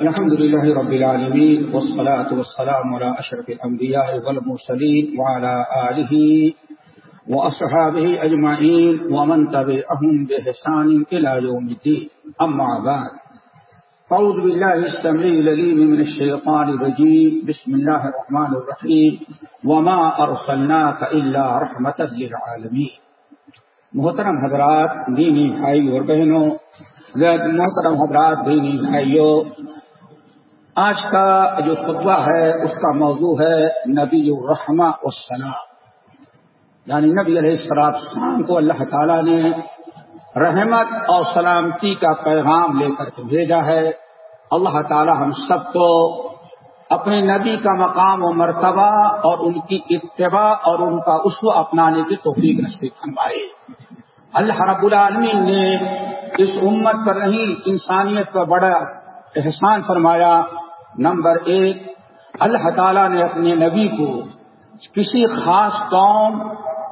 الحمد لله رب العالمين والصلاة والسلام على أشرف الأنبياء والمرسلين وعلى آله وأصحابه أجمعين ومن تبعهم بإحسان إلى يوم الدين أما بعد أعوذ بالله السميع العليم من الشيطان الرجيم بسم الله الرحمن الرحيم وما أرسلناك إلا رحمة للعالمين محترم حضرات، دینی بھائی اور بہنوں محترم حضرات، دینی بھائیوں آج کا جو خطبہ ہے، اس کا موضوع ہے نبی الرحمہ والسلام. یعنی نبی علیہ السلام کو اللہ تعالیٰ نے رحمت اور سلامتی کا پیغام لے کر کے بھیجا ہے۔ اللہ تعالیٰ ہم سب کو اپنے نبی کا مقام و مرتبہ اور ان کی اتباع اور ان کا اسو اپنانے کی توفیق نصیب فرمائے۔ اللہ رب العالمین نے اس امت پر نہیں، انسانیت پر بڑا احسان فرمایا۔ نمبر ایک، اللہ تعالیٰ نے اپنے نبی کو کسی خاص قوم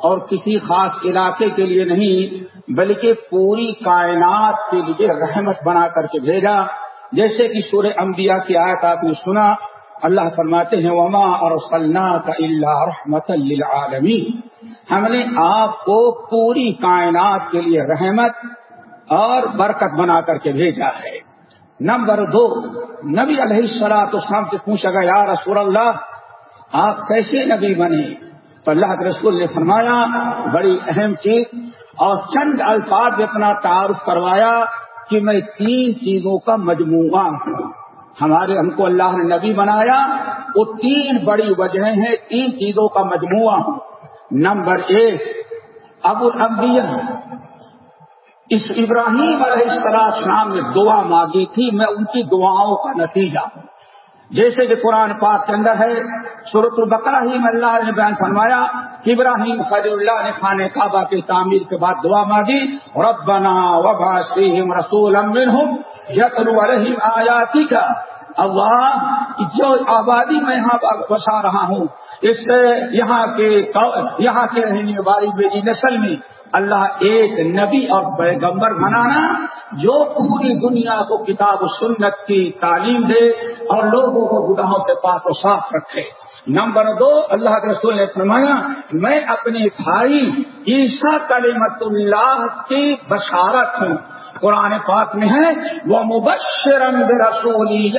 اور کسی خاص علاقے کے لیے نہیں، بلکہ پوری کائنات کے لیے رحمت بنا کر کے بھیجا۔ جیسے کہ سورہ انبیاء کی آیت آپ نے سنا، اللہ فرماتے ہیں، وما اور کا اللہ رحمت للعالمی ہم نے آپ کو پوری کائنات کے لیے رحمت اور برکت بنا کر کے بھیجا ہے۔ نمبر دو نبی علیہ السلاط اسلام سے پوچھا گیا، یا رسول اللہ، آپ کیسے نبی بنے؟ تو اللہ کے رسول نے فرمایا، بڑی اہم چیز، اور چند الفاظ اپنا تعارف کروایا کہ میں تین چیزوں کا مجموعہ ہوں۔ ہمارے، ہم کو اللہ نے نبی بنایا، وہ تین بڑی وجہ ہیں، تین چیزوں کا مجموعہ ہوں۔ نمبر ایک ابو الانبیاء اس ابراہیم علیہ السلام نے دعا مانگی تھی، میں ان کی دعاؤں کا نتیجہ ہوں۔ جیسے کہ قرآن پاک کے اندر ہے صورت البقرہ ہی میں اللہ نے بیان فرمایا کہ ابراہیم خلی اللہ نے خانہ کعبہ کی تعمیر کے بعد دعا مانگی، ربنا وبا سیم رسول ہوں علیہم آیاتی کا اللہ، جو آبادی میں یہاں بسا رہا ہوں، اس سے یہاں کے یہاں کے رہنے والی میری نسل میں اللہ ایک نبی اور پیغمبر بنانا جو پوری دنیا کو کتاب و سنت کی تعلیم دے اور لوگوں کو گناہوں سے پاک و صاف رکھے۔ نمبر دو، اللہ کے رسول نے فرمایا، میں اپنے بھائی عیسیٰ کلیمت اللہ کی بشارت ہوں۔ قرآن پاک میں ہے وہ مبشر رسولی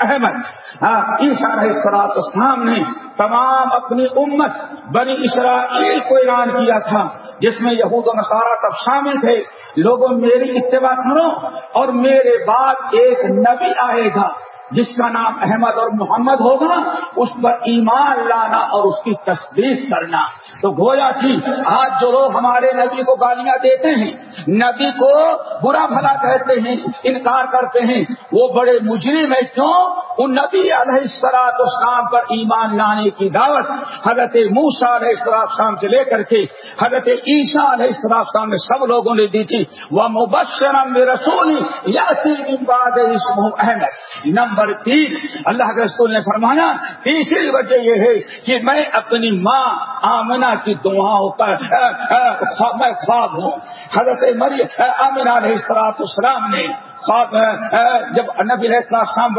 احمد ہاں علیہ اسلام نے تمام اپنی امت بنی اسرائیل کو اعلان کیا تھا، جس میں یہود و نصارہ تب شامل تھے۔ لوگوں، میری اتباع کرو اور میرے بعد ایک نبی آئے گا، جس کا نام احمد اور محمد ہوگا۔ اس پر ایمان لانا اور اس کی تصدیق کرنا۔ تو گویا کی آج جو لوگ ہمارے نبی کو گالیاں دیتے ہیں، نبی کو برا بھلا کہتے ہیں، انکار کرتے ہیں، وہ بڑے مجرم ہے کیوں؟ ان نبی علیہ السلاط اسلام پر ایمان لانے کی دعوت حضرت موسا علیہ السلام سے لے کر کے حضرت عیسیٰ علیہ السلام نے سب لوگوں نے دی تھی۔ وہ مبشرم رسول یا احمد نمبر تین، اللہ کے رسول نے فرمایا، تیسری وجہ یہ ہے کہ میں اپنی ماں آمنا کی دعاؤں کا میں خواب ہوں۔ حضرت مری آمنا علیہ السلام نے جب نبی السلام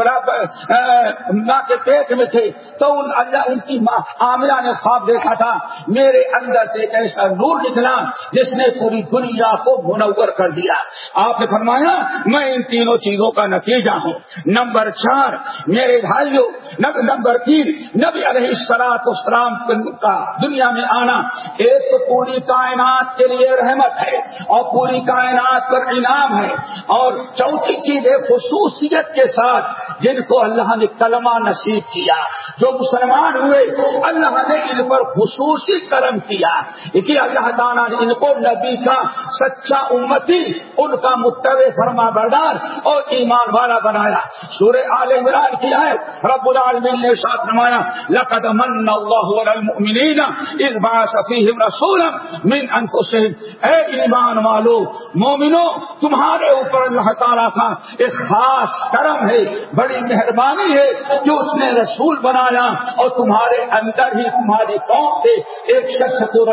ماں کے پیٹ میں تھے، تو ان اللہ، ان کی ماں عاملہ نے خواب دیکھا تھا، میرے اندر سے ایک ایسا نور نکلا جس نے پوری دنیا کو منور کر دیا۔ آپ نے فرمایا، میں ان تینوں چیزوں کا نتیجہ ہوں۔ نمبر چار، میرے بھائیوں نمبر تین، نبی علیہ السلاط اسلام کا دنیا میں آنا ایک تو پوری کائنات کے لیے رحمت ہے اور پوری کائنات پر انعام ہے اور چوتھ چیز خصوصیت کے ساتھ جن کو اللہ نے کلمہ نصیب کیا۔ جو مسلمان ہوئے، اللہ نے ان پر خصوصی کرم کیا۔ اسی اللہ تعالیٰ نے ان کو نبی کا سچا امتی، ان کا متو فرما بردار اور ایمان والا بنایا۔ سورہ عال عمران کیا ہے رب العالمین نے ساتھ فرمایا، لقد من اللہ المؤمنین اس باعث فیہم رسولا من انفسہم۔ اے ایمان والو، مومنو، تمہارے اوپر اللہ تعالیٰ تعالیٰ کا ایک خاص کرم ہے، بڑی مہربانی ہے جو اس نے رسول بنایا اور تمہارے اندر ہی تمہاری قوم سے ایک شخص کو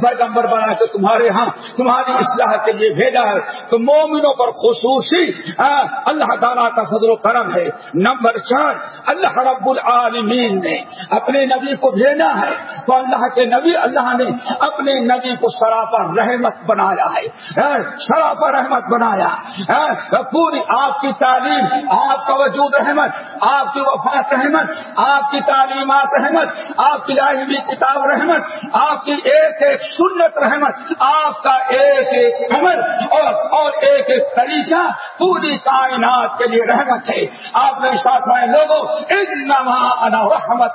پیغمبر بنا کے تمہارے ہاں تمہاری اصلاح کے لیے بھیجا ہے۔ تو مومنوں پر خصوصی اللہ تعالیٰ کا فضل و کرم ہے۔ نمبر چار، اللہ رب العالمین نے اپنے نبی کو بھیجا ہے۔ تو اللہ کے نبی، اللہ نے اپنے نبی کو سراپا رحمت بنایا ہے۔ سراپا رحمت بنایا۔ پوری آپ کی تعلیم، آپ کا وجود رحمت، آپ کی وفات رحمت، آپ کی تعلیمات رحمت، آپ کی لاہمی کتاب رحمت، آپ کی ایک ایک سنت رحمت، آپ کا ایک ایک عمل اور اور ایک ایک طریقہ پوری کائنات کے لیے رحمت ہے۔ آپ نے ساتھ میں لوگوں رحمت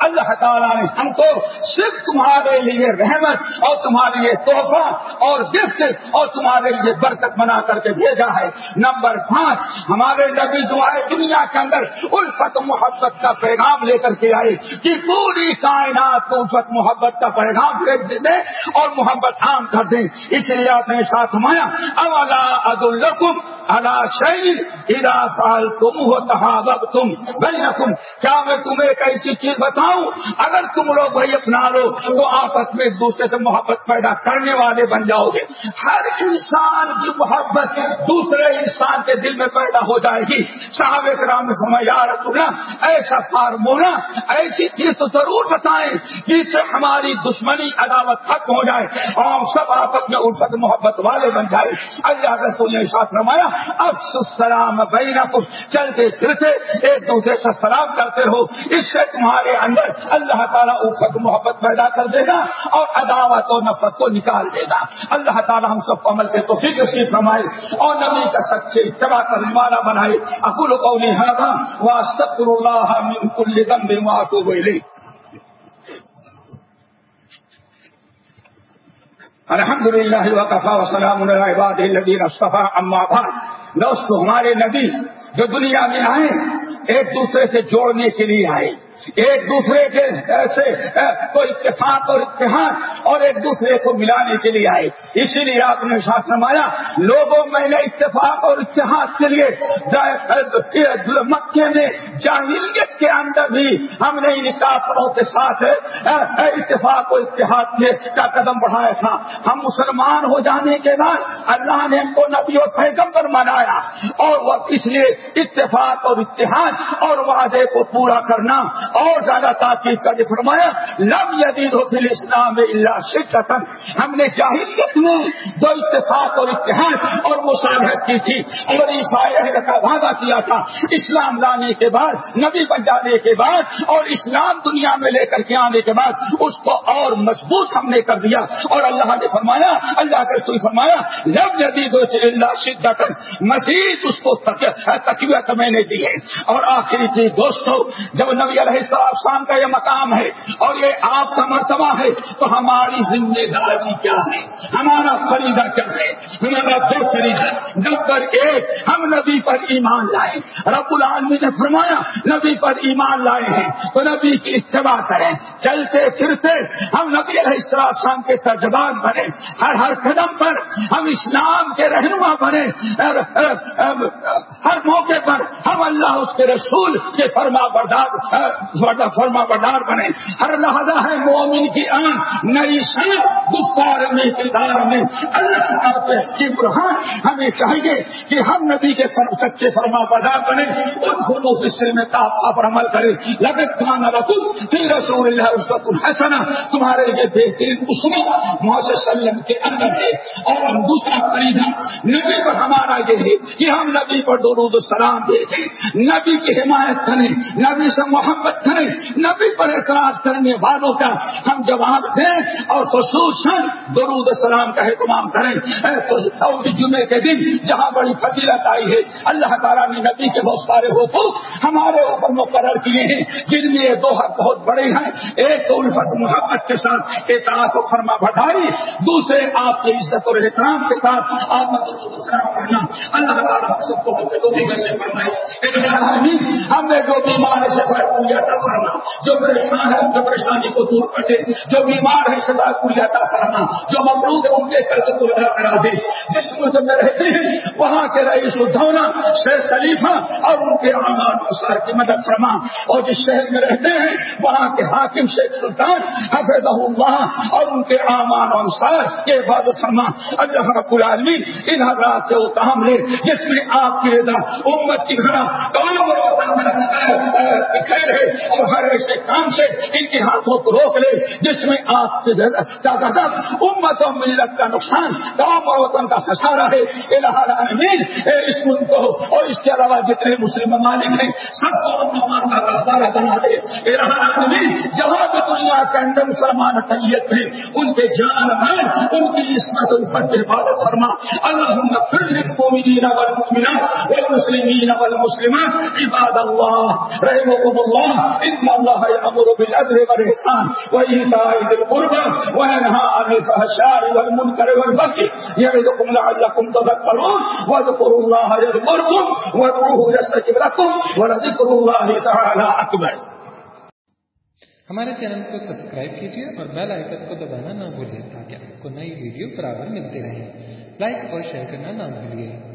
اللہ تعالیٰ نے ہم کو صرف تمہارے لیے رحمت اور تمہارے لیے تحفہ اور گفٹ اور تمہارے لیے برکت بنا کر کے بھیجا۔ ہے نمبر پانچ، ہمارے نبی جو ہے دنیا کے اندر الفت محبت کا پیغام لے کر کے آئے کہ پوری کائنات کو الفت محبت کا پیغام دے دیں اور محبت عام کر دیں۔ اس لیے آپ نے ساتھ مایا اولا عد الرقم الا ادا سال تم ہو تحاب تم بھائی کیا میں تمہیں ایک ایسی چیز بتاؤں؟ اگر تم لوگ بھائی اپنا لو، تو آپس میں ایک دوسرے سے محبت پیدا کرنے والے بن جاؤ گے۔ ہر انسان کی محبت دوسرے انسان کے دل میں پیدا ہو جائے گی۔ صاحب کرام میں سمجھ آ ایسا فارمولا، ایسی چیز تو ضرور بتائیں جس سے ہماری دشمنی، عداوت ختم ہو جائے۔ اور ہم سب آپس میں الفت، محبت والے بن جائے اللہ رسول نے ساتھ رمایا اب سلام بین چلتے پھرتے ایک دوسرے سے سلام کرتے ہو۔ اس سے تمہارے اندر اللہ تعالیٰ الفت محبت پیدا کر دے گا اور عداوت و نفرت کو نکال دے گا۔ اللہ تعالیٰ ہم سب کو عمل کے تو فکر سی فرمائے اور نبی کا سچے اتباع کرنے والا بنائے۔ اکول قولی ہاں واسطر اللہ من کل دم بے تو الحمد للہ وقفا وسلام الباد الدین اصطفیٰ اما بعد. دوستو ہمارے نبی جو دنیا میں آئے، ایک دوسرے سے جوڑنے کے لیے آئے۔ ایک دوسرے کے ایسے کو اتفاق اور اتحاد اور ایک دوسرے کو ملانے کے لیے آئے۔ اسی لیے آپ نے ساتھ نمایا لوگوں، میں نے اتفاق اور اتحاد کے لیے مکے میں جاہلیت کے اندر بھی ہم نے ان کافروں کے ساتھ اتفاق و اتحاد کا قدم بڑھایا تھا۔ ہم مسلمان ہو جانے کے بعد اللہ نے ہم کو نبی اور پیغمبر منایا اور وہ اس لیے اتفاق اور اتحاد اور وعدے کو پورا کرنا اور زیادہ تاکید کر کے فرمایا، لم یدید فل اسلام اللہ شکن ہم نے جاہلیت میں جو اتفاق اور اتحاد اور مصالحت کی تھی، اور عیسائی کا وعدہ کیا تھا، اسلام لانے کے بعد، نبی بن جانے کے بعد، اور اسلام دنیا میں لے کر کے آنے کے بعد، اس کو اور مضبوط ہم نے کر دیا۔ اور اللہ نے فرمایا، اللہ کے رسول فرمایا، لم یدید اللہ شدت مزید اس کو تقویت میں نے دی ہے۔ اور آخری چیز دوستو، جب نبی علیہ شام کا یہ مقام ہے اور یہ آپ کا مرتبہ ہے، تو ہماری ذمہ داری کیا ہے؟ ہمارا خریدا کیا ہے؟ ہمارا دو خریدا نمبر ایک، ہم نبی پر ایمان لائے۔ رب العالمی نے فرمایا، نبی پر ایمان لائے ہیں، تو نبی کی اتباع کریں۔ چلتے پھرتے ہم نبی علیہ السلام کے ترجمان بنے۔ ہر ہر قدم پر ہم اسلام کے رہنما بنے۔ ہر موقع پر ہم اللہ اس کے رسول کے فرما بردار فرما بردار بنے۔ ہر لہذا ہے مومن کی آن۔ نئی گفتار میں، کردار میں۔ اللہ کی برہان ہمیں چاہیے کہ ہم نبی کے سچے فرما بردار بنے۔ ان دونوں حصے میں تاپا پر عمل کرے۔ لگت خان رقم پھر رسول اللہ رسط الحسن تمہارے لیے بہترین اسما محسوس کے اندر ہے۔ اور دوسرا خریدا نبی پر ہمارا یہ ہے کہ ہم نبی پر درود السلام دیتے نبی کی حمایت کریں، نبی سے محبت کریں، نبی پر اعتراض کرنے والوں کا ہم جواب دیں اور خصوصاً درود السلام کا اہتمام کریں۔ جمعے کے دن جہاں بڑی فضیلت آئی ہے، اللہ تعالیٰ نے نبی کے بہت سارے حقوق ہمارے اوپر مقرر کیے ہیں۔ جن میں یہ دو حق بہت بڑے ہیں۔ ایک تو الفت محبت کے ساتھ اعتراض و فرما بٹھائی دوسرے آپ کی عزت اور احترام کے ساتھ آپ کرنا۔ بڑے اللہ تعالیٰ سب کو فرمائے ہم نے جو بیمار سے عطا فرما۔ جو پریشان ہے ان کی پریشانی کو دور کر دے۔ جو بیمار ہے سدا پوری عطا فرما۔ جو مقروض ہے ان کے قرض کو ادا کرا دے۔ جس ملک میں رہتے ہیں، وہاں کے رئیس الدولہ، شیخ خلیفہ اور ان کے اعمال مسار کی مدد فرما۔ اور جس شہر میں رہتے ہیں، وہاں کے حاکم شیخ سلطان حفظ اللہ اور ان کے اعمال انصار کے عبادت فرما۔ اللہ رب العالمین ان حضرات سے وہ کام لے، جس میں آپ کی رضا امت کی گھر کام خیر ہے۔ اور ہر ایسے کام سے ان کے ہاتھوں کو روک لے، جس میں آپ کی رضا امت و ملت کا نقصان کام اور وطن کا خسارا ہے۔ العالمین اس ملک کو۔ اور اس کے علاوہ جتنے مسلم ممالک ہیں، سب کو امان کا رفتار بنا دے۔ العالمین جہاں بھی دنیا کے اندر مسلمان طیت ہے۔ ان کے جان میں ان کی عصمت، الفت حفاظت فرما۔ اللهم اغفر للمؤمنين والمؤمنات والمسلمين والمسلمات. عباد الله، رحمكم الله. ان الله يأمر بالعدل والإحسان وإيتاء ذي القربى وينهى عن الفحشاء والمنكر والبغي يعظكم لعلكم تذكرون. واذكروا الله يذكركم وادعوه يستجب لكم ولذكر الله تعالى أكبر. ہمارے چینل کو سبسکرائب کیجیے اور بیل آئکن کو دبانا نہ بھولیں تاکہ آپ کو نئی ویڈیو برابر ملتے رہیں لائک اور شیئر کرنا نہ بھولیے